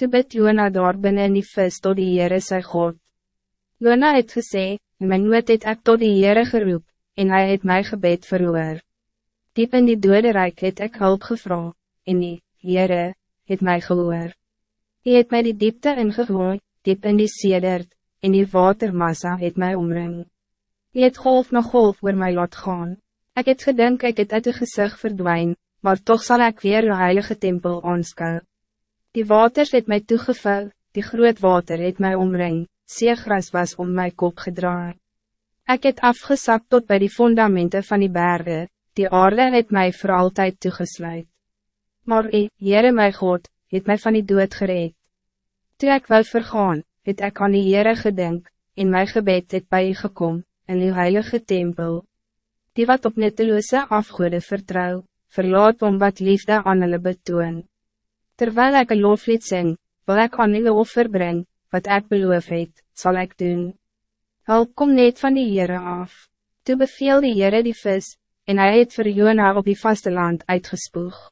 Toe bid Jona daar binnen in die vis tot die Heere sy God. Jona het gesê, my nood het ek tot die Heere geroep, en hij het my gebed verhoor. Diep in die dode rijk het ek hulp gevra, en die, Heere, het my gehoor. Hij het my die diepte ingegooi, diep in die sedert, en die watermassa het my omring. Hij het golf na golf oor my laat gaan. Ik het gedink ek het uit die gezicht verdwijn, maar toch zal ik weer een heilige tempel aanskou. Die waters het mij toegevul, die groot water het mij omring, seegras was om mijn kop gedraaid. Ik het afgezakt tot bij die fundamenten van die bergen, die aarde het mij voor altijd toegesluit. Maar ik, Heere my God, het mij van die dood gereed. Toen ik wil vergaan, het ik aan die Heere gedink, in mijn gebed het bij u gekom, in uw heilige tempel. Die wat op netteloze afgoede vertrouw, verlaat om wat liefde aan hulle betoon. Terwijl ik een loflied zing, wil ik aan uw offer breng, wat ik beloof het, zal ik doen. Hulp kom net van die Heere af. Toe beveel die Heere die vis, en hij het vir Jona op die vasteland uitgespoeg.